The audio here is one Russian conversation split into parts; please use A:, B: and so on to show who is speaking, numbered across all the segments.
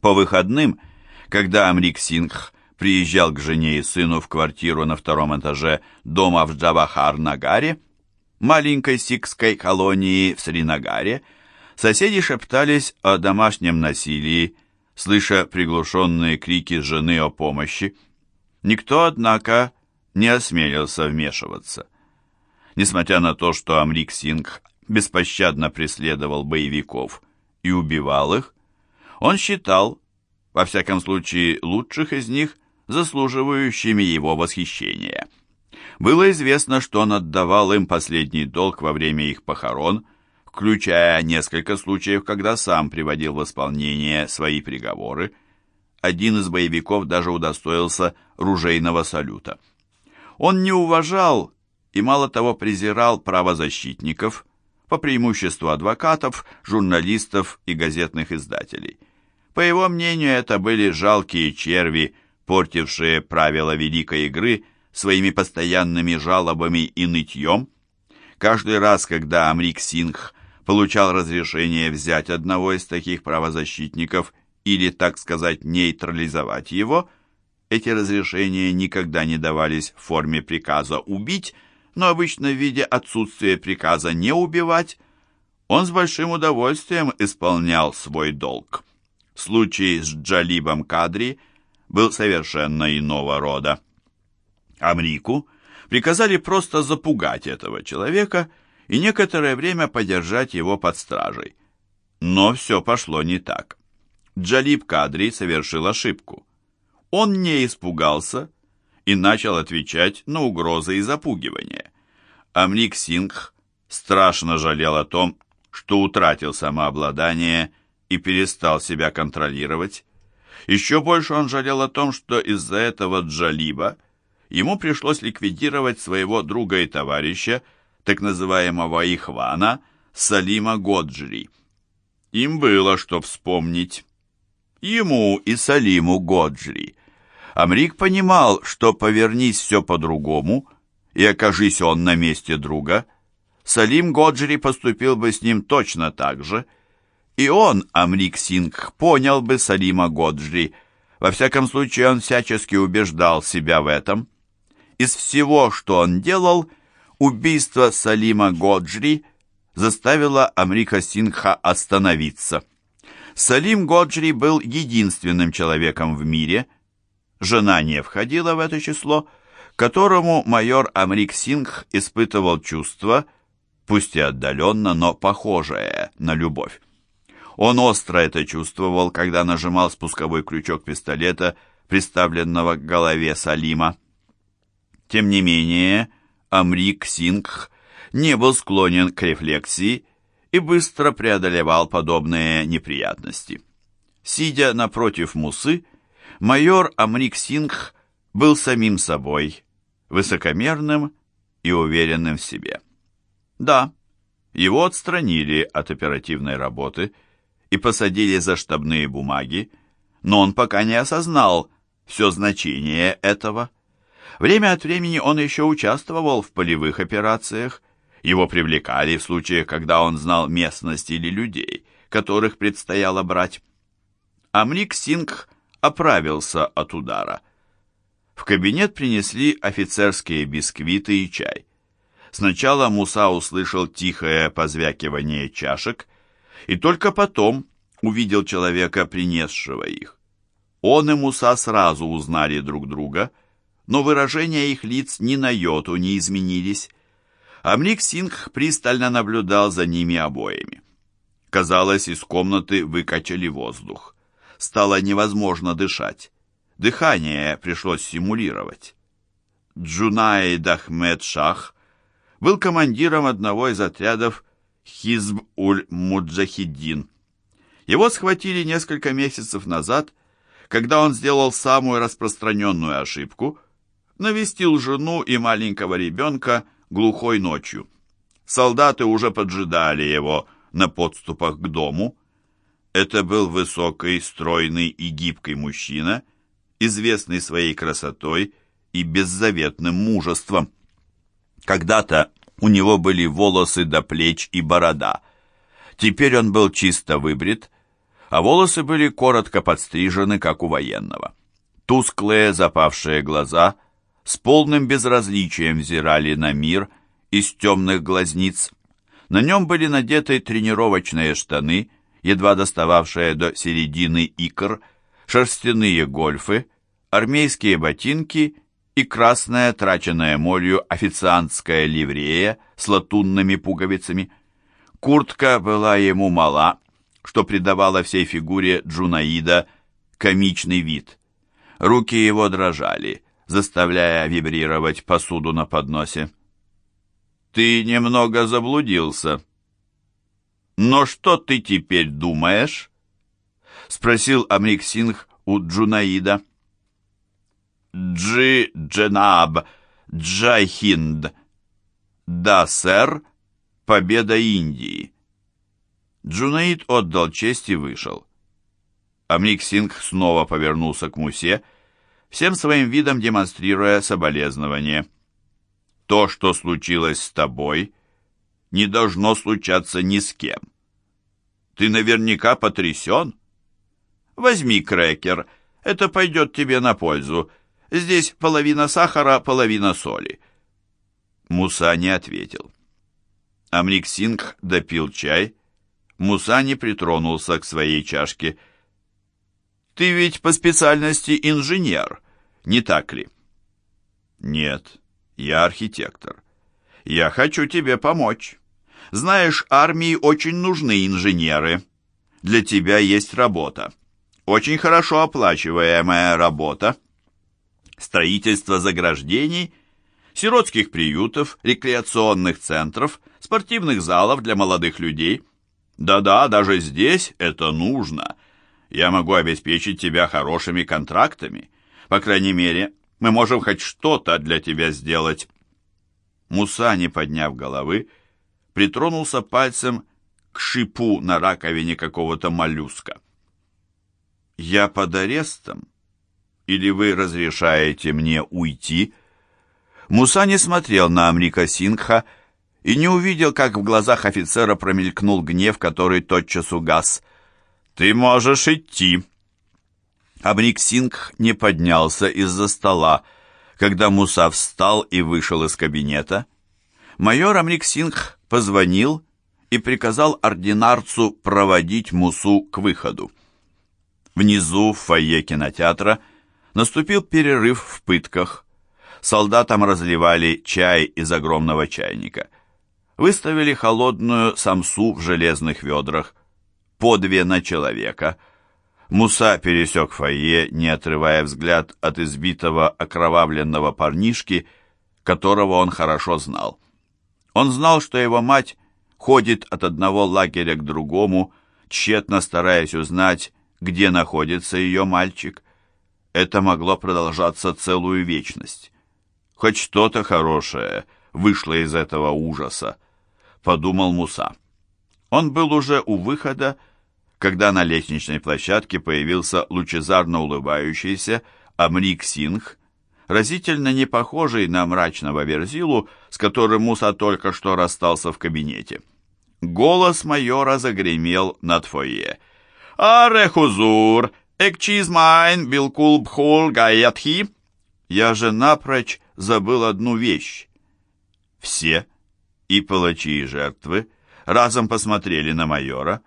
A: По выходным, когда Амрик Сингх приезжал к жене и сыну в квартиру на втором этаже дома в Джавахар-Нагаре, маленькой сикской колонии в Сринагаре, соседи шептались о домашнем насилии, слыша приглушенные крики жены о помощи. Никто, однако, не осмелился вмешиваться. Несмотря на то, что Амрик Сингх беспощадно преследовал боевиков и убивал их, он считал, во всяком случае, лучших из них заслуживающими его восхищения. Было известно, что он отдавал им последний долг во время их похорон, включая несколько случаев, когда сам приводил в исполнение свои приговоры. Один из боевиков даже удостоился ружейного салюта. Он не уважал и, мало того, презирал правозащитников, по преимуществу адвокатов, журналистов и газетных издателей. По его мнению, это были жалкие черви, портившие правила великой игры своими постоянными жалобами и нытьем. Каждый раз, когда Амрик Сингх получал разрешение взять одного из таких правозащитников или, так сказать, нейтрализовать его, эти разрешения никогда не давались в форме приказа «убить», но обычно в виде отсутствия приказа «не убивать», он с большим удовольствием исполнял свой долг. Случай с Джалибом Кадри был совершенно иного рода. Амрику приказали просто запугать этого человека и некоторое время подержать его под стражей. Но все пошло не так. Джалиб Кадри совершил ошибку. Он не испугался и начал отвечать на угрозы и запугивания. Амрик Сингх страшно жалел о том, что утратил самообладание и перестал себя контролировать. Еще больше он жалел о том, что из-за этого Джалиба ему пришлось ликвидировать своего друга и товарища, так называемого Ихвана, Салима Годжри. Им было что вспомнить. Ему и Салиму Годжри. Амрик понимал, что повернись все по-другому, и окажись он на месте друга, Салим Годжри поступил бы с ним точно так же – и он, Амрик Сингх, понял бы Салима Годжри. Во всяком случае, он всячески убеждал себя в этом. Из всего, что он делал, убийство Салима Годжри заставило Амрика Сингха остановиться. Салим Годжри был единственным человеком в мире, жена не входила в это число, которому майор Амрик Сингх испытывал чувство, пусть и отдаленно, но похожее на любовь. Он остро это чувствовал, когда нажимал спусковой крючок пистолета, приставленного к голове Салима. Тем не менее, Амрик Сингх не был склонен к рефлексии и быстро преодолевал подобные неприятности. Сидя напротив Мусы, майор Амрик Сингх был самим собой, высокомерным и уверенным в себе. Да, его отстранили от оперативной работы – и посадили за штабные бумаги, но он пока не осознал все значение этого. Время от времени он еще участвовал в полевых операциях, его привлекали в случаях, когда он знал местность или людей, которых предстояло брать. Амрик Сингх оправился от удара. В кабинет принесли офицерские бисквиты и чай. Сначала Муса услышал тихое позвякивание чашек, и только потом увидел человека, принесшего их. Он и Муса сразу узнали друг друга, но выражения их лиц ни на йоту не изменились. Амрик Сингх пристально наблюдал за ними обоими. Казалось, из комнаты выкачали воздух. Стало невозможно дышать. Дыхание пришлось симулировать. Джунаид Ахмед Шах был командиром одного из отрядов Хизб-уль-Муджахиддин. Его схватили несколько месяцев назад, когда он сделал самую распространенную ошибку, навестил жену и маленького ребенка глухой ночью. Солдаты уже поджидали его на подступах к дому. Это был высокий, стройный и гибкий мужчина, известный своей красотой и беззаветным мужеством. Когда-то у него были волосы до плеч и борода. Теперь он был чисто выбрит. а волосы были коротко подстрижены, как у военного. Тусклые запавшие глаза с полным безразличием взирали на мир из темных глазниц. На нем были надеты тренировочные штаны, едва достававшие до середины икр, шерстяные гольфы, армейские ботинки и красная, траченная молью официантская ливрея с латунными пуговицами. Куртка была ему мала, что придавало всей фигуре Джунаида комичный вид. Руки его дрожали, заставляя вибрировать посуду на подносе. «Ты немного заблудился». «Но что ты теперь думаешь?» — спросил Амрик Сингх у Джунаида. «जी जनाब जय हिन्द». «Да, сэр, победа Индии». Джунаид отдал честь и вышел. Амрик Сингх снова повернулся к Мусе, всем своим видом демонстрируя соболезнование. «То, что случилось с тобой, не должно случаться ни с кем. Ты наверняка потрясен. Возьми крекер, это пойдет тебе на пользу. Здесь половина сахара, половина соли». Муса не ответил. Амрик допил чай, Муса не притронулся к своей чашке. «Ты ведь по специальности инженер, не так ли?» «Нет, я архитектор. Я хочу тебе помочь. Знаешь, армии очень нужны инженеры. Для тебя есть работа. Очень хорошо оплачиваемая работа. Строительство заграждений, сиротских приютов, рекреационных центров, спортивных залов для молодых людей – да-да, даже здесь это нужно. Я могу обеспечить тебя хорошими контрактами. По крайней мере, мы можем хоть что-то для тебя сделать». Муса, не подняв головы, притронулся пальцем к шипу на раковине какого-то моллюска. «Я под арестом? Или вы разрешаете мне уйти?» Муса не смотрел на Амрика Сингха, и не увидел, как в глазах офицера промелькнул гнев, который тотчас угас. «Ты можешь идти!» Абрик Сингх не поднялся из-за стола, когда Муса встал и вышел из кабинета. Майор Амрик Сингх позвонил и приказал ординарцу проводить Мусу к выходу. Внизу, в фойе кинотеатра, наступил перерыв в пытках. Солдатам разливали чай из огромного чайника – выставили холодную самсу в железных ведрах, по две на человека. Муса пересек фойе, не отрывая взгляд от избитого окровавленного парнишки, которого он хорошо знал. Он знал, что его мать ходит от одного лагеря к другому, тщетно стараясь узнать, где находится ее мальчик. Это могло продолжаться целую вечность. Хоть что-то хорошее вышло из этого ужаса. — подумал Муса. Он был уже у выхода, когда на лестничной площадке появился лучезарно улыбающийся Амрик Сингх, разительно не похожий на мрачного Верзилу, с которым Муса только что расстался в кабинете. Голос майора загремел над фойе. «Аре хузур! Экчизмайн билкул бхол гаятхи!» Я же напрочь забыл одну вещь. Все и палачи, и жертвы разом посмотрели на майора.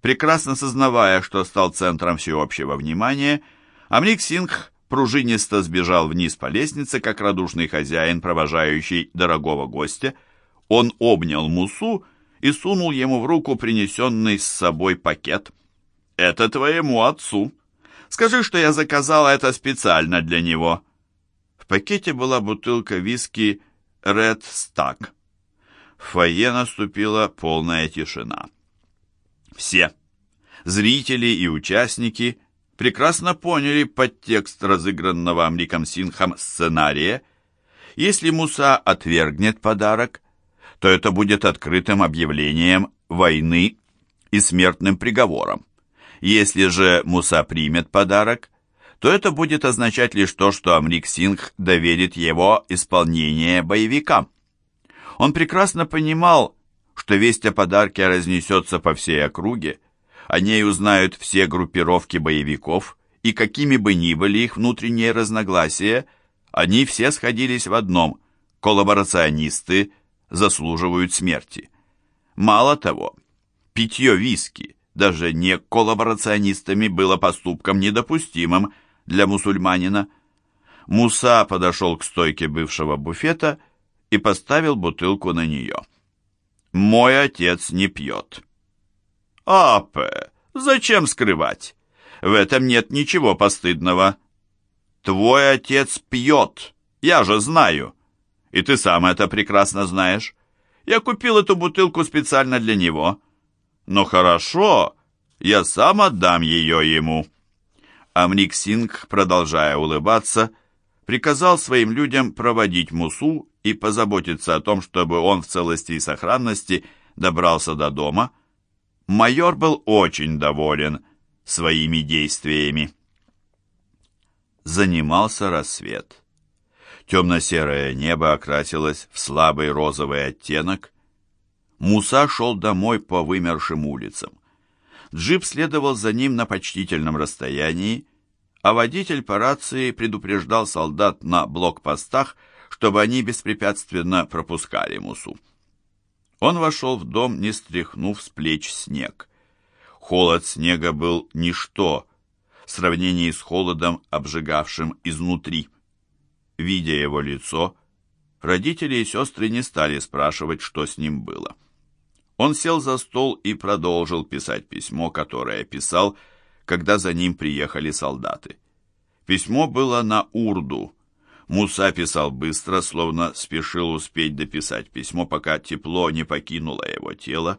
A: Прекрасно сознавая, что стал центром всеобщего внимания, Амрик Сингх пружинисто сбежал вниз по лестнице, как радушный хозяин, провожающий дорогого гостя. Он обнял Мусу и сунул ему в руку принесенный с собой пакет. «Это твоему отцу. Скажи, что я заказала это специально для него». В пакете была бутылка виски «Ред Стак». В фойе наступила полная тишина. Все, зрители и участники, прекрасно поняли подтекст разыгранного Амриком Синхом сценария. Если Муса отвергнет подарок, то это будет открытым объявлением войны и смертным приговором. Если же Муса примет подарок, то это будет означать лишь то, что Амрик Сингх доверит его исполнение боевикам. Он прекрасно понимал, что весть о подарке разнесется по всей округе. О ней узнают все группировки боевиков, и какими бы ни были их внутренние разногласия, они все сходились в одном – коллаборационисты заслуживают смерти. Мало того, питье виски даже не коллаборационистами было поступком недопустимым для мусульманина. Муса подошел к стойке бывшего буфета и поставил бутылку на нее. «Мой отец не пьет». «Апе, зачем скрывать? В этом нет ничего постыдного. Твой отец пьет, я же знаю. И ты сам это прекрасно знаешь. Я купил эту бутылку специально для него. Но хорошо, я сам отдам ее ему». Амрик Сингх, продолжая улыбаться, приказал своим людям проводить Мусу и позаботиться о том, чтобы он в целости и сохранности добрался до дома. Майор был очень доволен своими действиями. Занимался рассвет. Темно-серое небо окрасилось в слабый розовый оттенок. Муса шел домой по вымершим улицам. Джип следовал за ним на почтительном расстоянии, а водитель по рации предупреждал солдат на блокпостах, чтобы они беспрепятственно пропускали Мусу. Он вошел в дом, не стряхнув с плеч снег. Холод снега был ничто в сравнении с холодом, обжигавшим изнутри. Видя его лицо, родители и сестры не стали спрашивать, что с ним было. Он сел за стол и продолжил писать письмо, которое писал, когда за ним приехали солдаты. Письмо было на урду. Муса писал быстро, словно спешил успеть дописать письмо, пока тепло не покинуло его тело,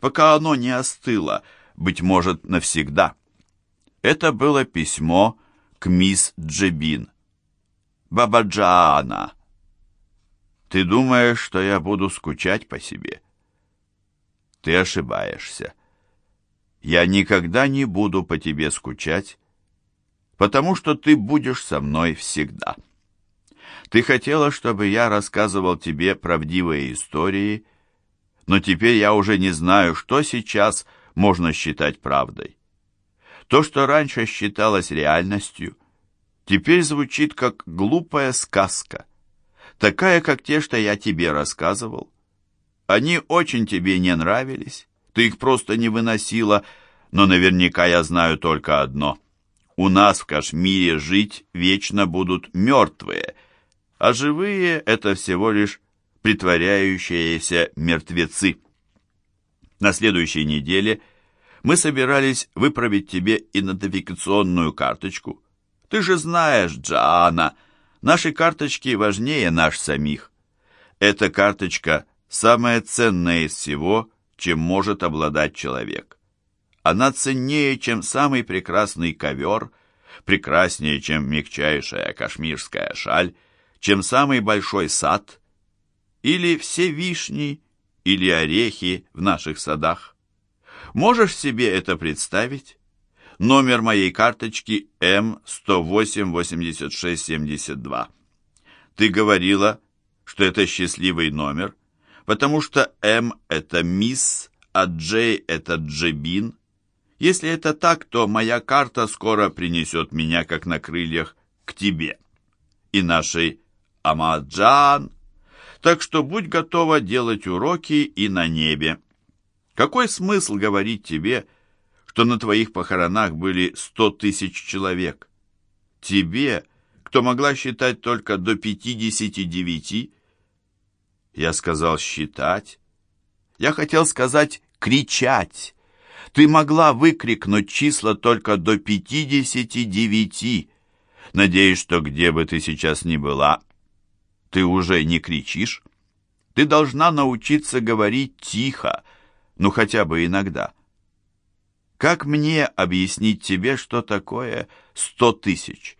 A: пока оно не остыло, быть может, навсегда. Это было письмо к мисс Джебин. Бабаджаана. Ты думаешь, что я буду скучать по себе? Ты ошибаешься. Я никогда не буду по тебе скучать, потому что ты будешь со мной всегда. Ты хотела, чтобы я рассказывал тебе правдивые истории, но теперь я уже не знаю, что сейчас можно считать правдой. То, что раньше считалось реальностью – теперь звучит как глупая сказка, такая, как те, что я тебе рассказывал. Они очень тебе не нравились, ты их просто не выносила, но наверняка я знаю только одно. У нас в Кашмире жить вечно будут мертвые, а живые — это всего лишь притворяющиеся мертвецы. На следующей неделе мы собирались выправить тебе идентификационную карточку — ты же знаешь, Джоанна, наши карточки важнее наш самих. Эта карточка самая ценная из всего, чем может обладать человек. Она ценнее, чем самый прекрасный ковер, прекраснее, чем мягчайшая кашмирская шаль, чем самый большой сад, или все вишни, или орехи в наших садах. Можешь себе это представить? Номер моей карточки М108-86-72. Ты говорила, что это счастливый номер, потому что М – это мисс, а Джей – это Джебин. Если это так, то моя карта скоро принесет меня, как на крыльях, к тебе и нашей Амаджан. Так что будь готова делать уроки и на небе. Какой смысл говорить тебе – что на твоих похоронах были сто тысяч человек. Тебе, кто могла считать только до пятидесяти девяти, я сказал считать. Я хотел сказать кричать. Ты могла выкрикнуть числа только до пятидесяти девяти. Надеюсь, что где бы ты сейчас ни была, ты уже не кричишь. Ты должна научиться говорить тихо, ну хотя бы иногда. Как мне объяснить тебе, что такое сто тысяч?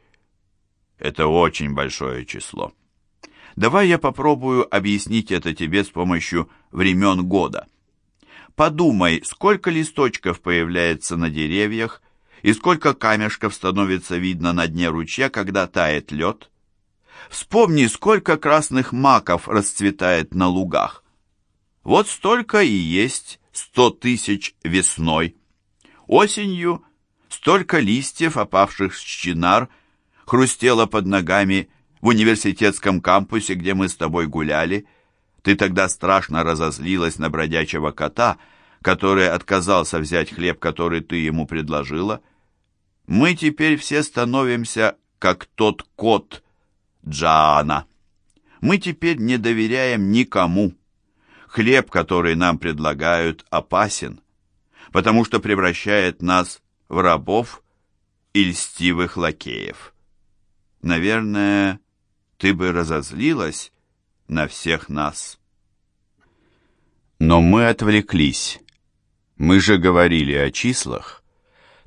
A: Это очень большое число. Давай я попробую объяснить это тебе с помощью времен года. Подумай, сколько листочков появляется на деревьях и сколько камешков становится видно на дне ручья, когда тает лед. Вспомни, сколько красных маков расцветает на лугах. Вот столько и есть сто тысяч весной. Осенью столько листьев, опавших с чинар, хрустело под ногами в университетском кампусе, где мы с тобой гуляли. Ты тогда страшно разозлилась на бродячего кота, который отказался взять хлеб, который ты ему предложила. Мы теперь все становимся, как тот кот Джаана. Мы теперь не доверяем никому. Хлеб, который нам предлагают, опасен, потому что превращает нас в рабов и льстивых лакеев. Наверное, ты бы разозлилась на всех нас. Но мы отвлеклись. Мы же говорили о числах,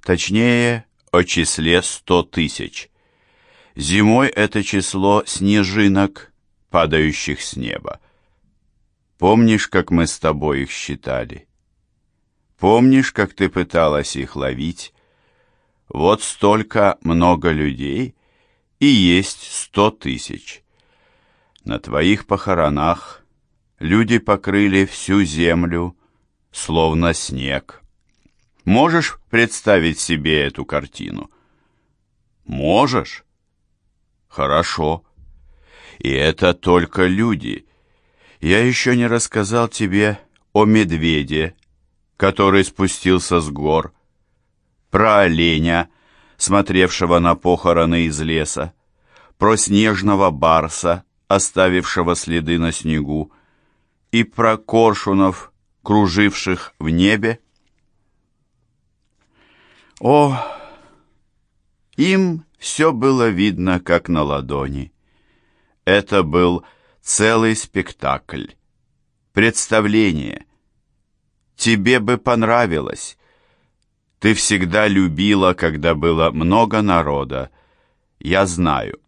A: точнее, о числе сто тысяч. Зимой это число снежинок, падающих с неба. Помнишь, как мы с тобой их считали? Помнишь, как ты пыталась их ловить? Вот столько много людей и есть сто тысяч. На твоих похоронах люди покрыли всю землю, словно снег. Можешь представить себе эту картину? Можешь? Хорошо. И это только люди. Я еще не рассказал тебе о медведе, который спустился с гор, про оленя, смотревшего на похороны из леса, про снежного барса, оставившего следы на снегу, и про коршунов, круживших в небе. О, им все было видно, как на ладони. Это был целый спектакль, представление. Тебе бы понравилось. Ты всегда любила, когда было много народа. Я знаю.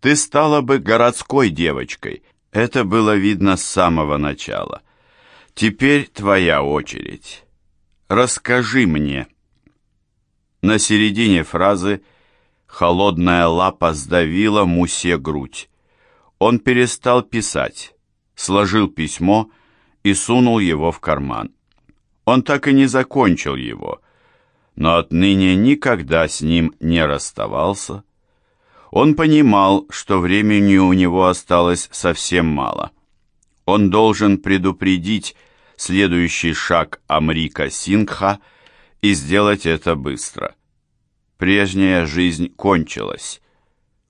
A: Ты стала бы городской девочкой. Это было видно с самого начала. Теперь твоя очередь. Расскажи мне. На середине фразы холодная лапа сдавила Мусе грудь. Он перестал писать, сложил письмо и сунул его в карман. Он так и не закончил его, но отныне никогда с ним не расставался. Он понимал, что времени у него осталось совсем мало. Он должен предупредить следующий шаг Амрика Сингха и сделать это быстро. Прежняя жизнь кончилась.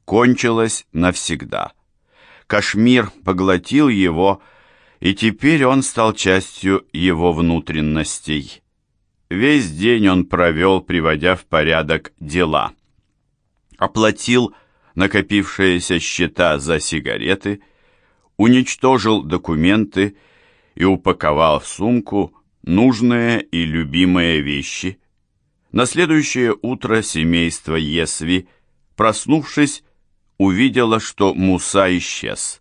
A: Кончилась навсегда. Кашмир поглотил его, и теперь он стал частью его внутренностей. Весь день он провел, приводя в порядок дела. Оплатил накопившиеся счета за сигареты, уничтожил документы и упаковал в сумку нужные и любимые вещи. На следующее утро семейство Есви, проснувшись, увидела, что Муса исчез.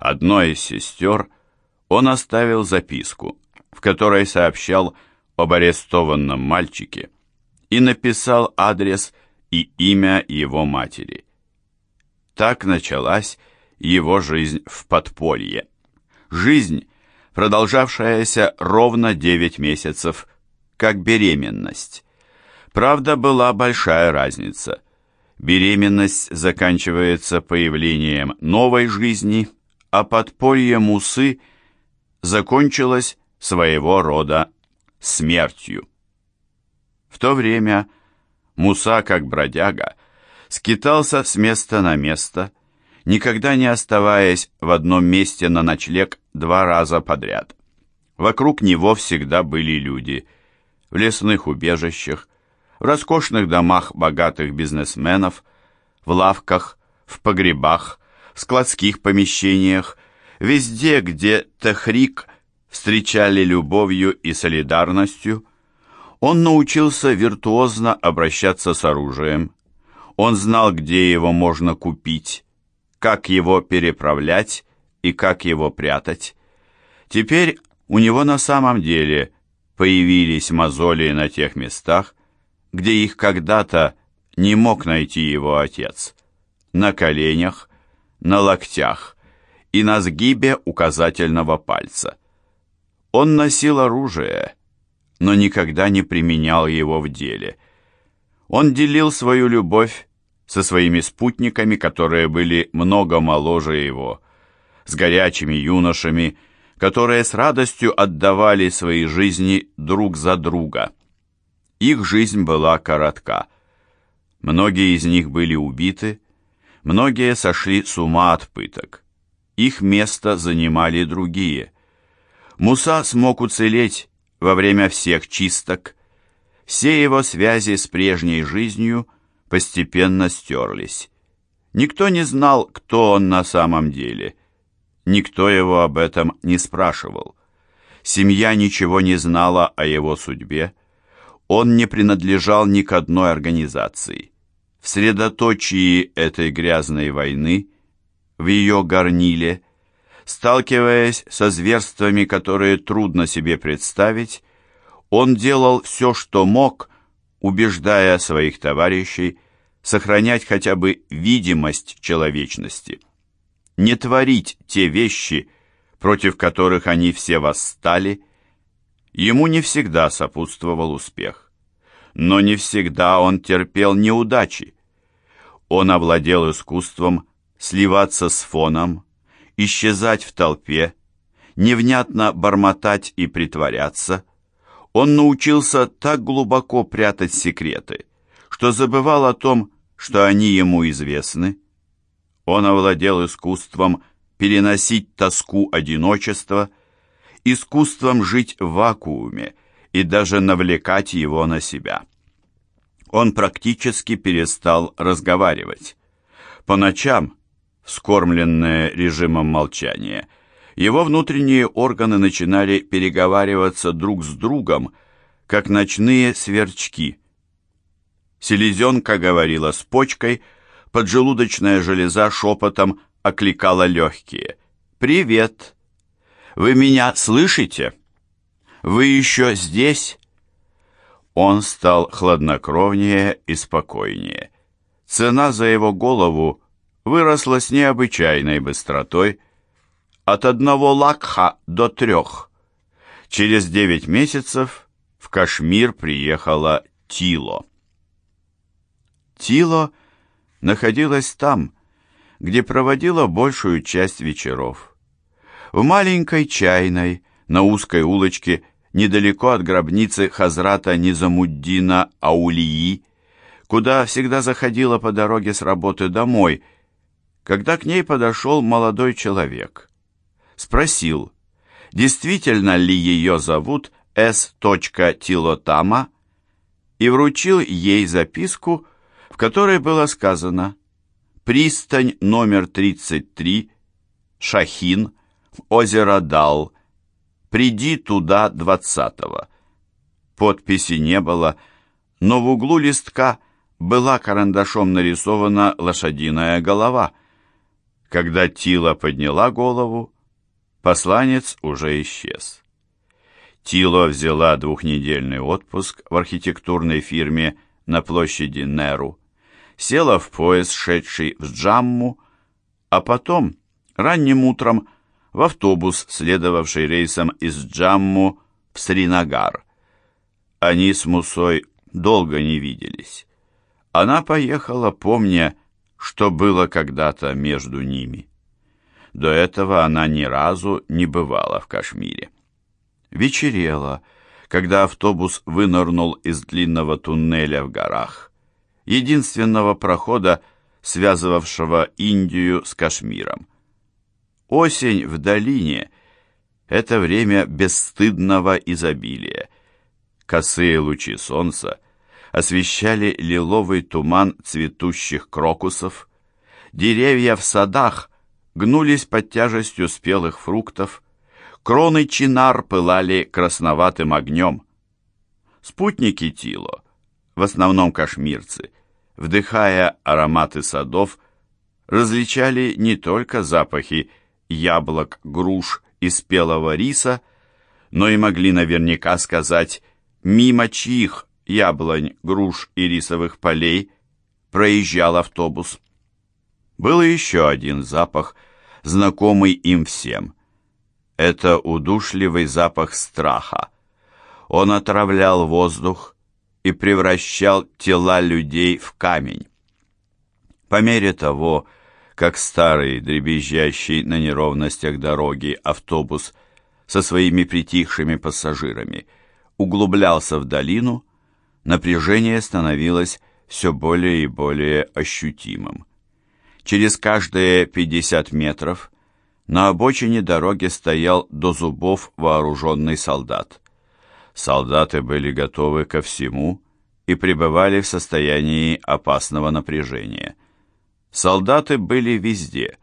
A: Одной из сестер он оставил записку, в которой сообщал, об арестованном мальчике и написал адрес и имя его матери. Так началась его жизнь в подполье. Жизнь, продолжавшаяся ровно 9 месяцев, как беременность. Правда, была большая разница. Беременность заканчивается появлением новой жизни, а подполье Мусы закончилось своего рода смертью. В то время Муса, как бродяга, скитался с места на место, никогда не оставаясь в одном месте на ночлег два раза подряд. Вокруг него всегда были люди, в лесных убежищах, в роскошных домах богатых бизнесменов, в лавках, в погребах, в складских помещениях, везде, где Техрик – встречали любовью и солидарностью. Он научился виртуозно обращаться с оружием. Он знал, где его можно купить, как его переправлять и как его прятать. Теперь у него на самом деле появились мозоли на тех местах, где их когда-то не мог найти его отец. На коленях, на локтях и на сгибе указательного пальца. Он носил оружие, но никогда не применял его в деле. Он делил свою любовь со своими спутниками, которые были много моложе его, с горячими юношами, которые с радостью отдавали свои жизни друг за друга. Их жизнь была коротка. Многие из них были убиты, многие сошли с ума от пыток. Их место занимали другие. Муса смог уцелеть во время всех чисток. Все его связи с прежней жизнью постепенно стерлись. Никто не знал, кто он на самом деле. Никто его об этом не спрашивал. Семья ничего не знала о его судьбе. Он не принадлежал ни к одной организации. В средоточии этой грязной войны, в ее горниле, сталкиваясь со зверствами, которые трудно себе представить, он делал все, что мог, убеждая своих товарищей сохранять хотя бы видимость человечности не творить те вещи, против которых они все восстали, ему не всегда сопутствовал успех. Но не всегда он терпел неудачи. Он овладел искусством сливаться с фоном, исчезать в толпе, невнятно бормотать и притворяться. Он научился так глубоко прятать секреты, что забывал о том, что они ему известны, он овладел искусством переносить тоску одиночества, искусством жить в вакууме и даже навлекать его на себя. Он практически перестал разговаривать. По ночам, вскормленные режимом молчания, его внутренние органы начинали переговариваться друг с другом, как ночные сверчки. Селезенка говорила с почкой – поджелудочная железа шепотом окликала легкие. «Привет! Вы меня слышите? Вы еще здесь?» Он стал хладнокровнее и спокойнее. Цена за его голову выросла с необычайной быстротой от одного лакха до трех. Через девять месяцев в Кашмир приехала Тило. Тило – находилась там, где проводила большую часть вечеров. В маленькой чайной, на узкой улочке, недалеко от гробницы Хазрата Низамуддина Аулии, куда всегда заходила по дороге с работы домой, когда к ней подошел молодой человек. Спросил, действительно ли ее зовут С. Тилотама, и вручил ей записку, в которой было сказано «Пристань номер 33, Шахин, озеро Дал, приди туда 20-го». Подписи не было, но в углу листка была карандашом нарисована лошадиная голова. Когда Тила подняла голову, посланец уже исчез. Тило взяла двухнедельный отпуск в архитектурной фирме на площади Неру, села в поезд, шедший в Джамму, а потом, ранним утром, в автобус, следовавший рейсом из Джамму в Сринагар. Они с Мусой долго не виделись. Она поехала, помня, что было когда-то между ними. До этого она ни разу не бывала в Кашмире. Вечерело, когда автобус вынырнул из длинного туннеля в горах, единственного прохода, связывавшего Индию с Кашмиром. Осень в долине — это время бесстыдного изобилия. Косые лучи солнца освещали лиловый туман цветущих крокусов, деревья в садах гнулись под тяжестью спелых фруктов, Кроны чинар пылали красноватым огнем. Спутники Тило, в основном кашмирцы, вдыхая ароматы садов, различали не только запахи яблок, груш и спелого риса, но и могли наверняка сказать, мимо чьих яблонь, груш и рисовых полей проезжал автобус. Был еще один запах, знакомый им всем – это удушливый запах страха. Он отравлял воздух и превращал тела людей в камень. По мере того, как старый, дребезжащий на неровностях дороги автобус со своими притихшими пассажирами углублялся в долину, напряжение становилось все более и более ощутимым. Через каждые 50 метров на обочине дороги стоял до зубов вооруженный солдат. Солдаты были готовы ко всему и пребывали в состоянии опасного напряжения. Солдаты были везде,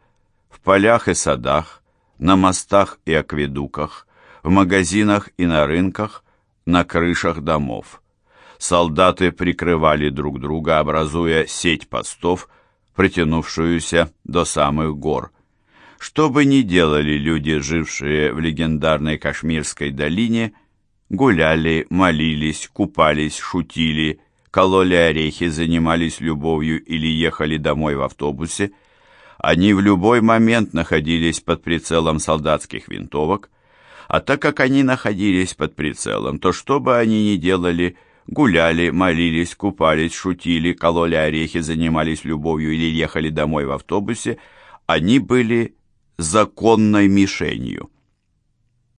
A: в полях и садах, на мостах и акведуках, в магазинах и на рынках, на крышах домов. Солдаты прикрывали друг друга, образуя сеть постов, протянувшуюся до самых гор. Что бы ни делали люди, жившие в легендарной Кашмирской долине, гуляли, молились, купались, шутили, кололи орехи, занимались любовью или ехали домой в автобусе, они в любой момент находились под прицелом солдатских винтовок, а так как они находились под прицелом, то что бы они ни делали, гуляли, молились, купались, шутили, кололи орехи, занимались любовью или ехали домой в автобусе, они были законной мишенью.